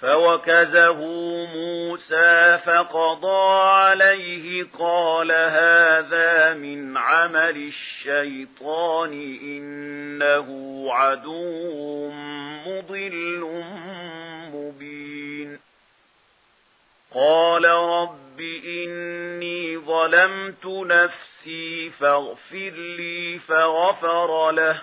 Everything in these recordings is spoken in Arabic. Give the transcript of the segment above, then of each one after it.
فوكزه موسى فقضى عليه قال هذا من عمل الشيطان إنه عدو مضل مبين قال رب إني ظلمت نفسي فاغفر لي فغفر له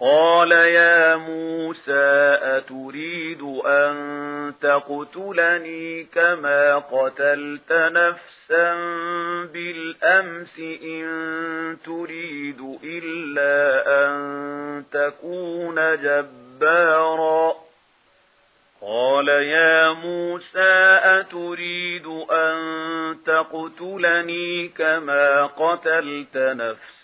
قال يا موسى أتريد أن تقتلني كما قتلت نفسا بالأمس إن تريد إلا أن تكون جبارا قال يا موسى أتريد أن تقتلني كما قتلت نفسا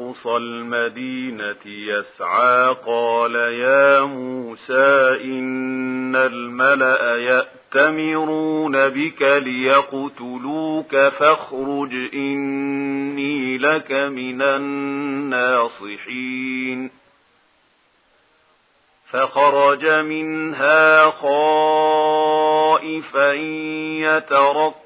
أقصى المدينة يسعى قال يا موسى إن الملأ يأتمرون بك ليقتلوك فاخرج إني لك من الناصحين فخرج منها خائفا يترك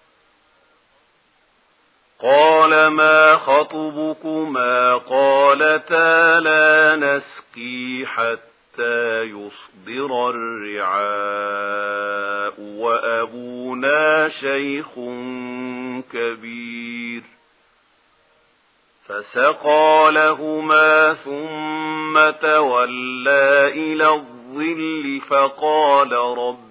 قال ما خطبكما قالتا لا نسكي حتى يصدر الرعاء وأبونا شيخ كبير. فسقى لهما ثم تولى إلى الظل فقال رب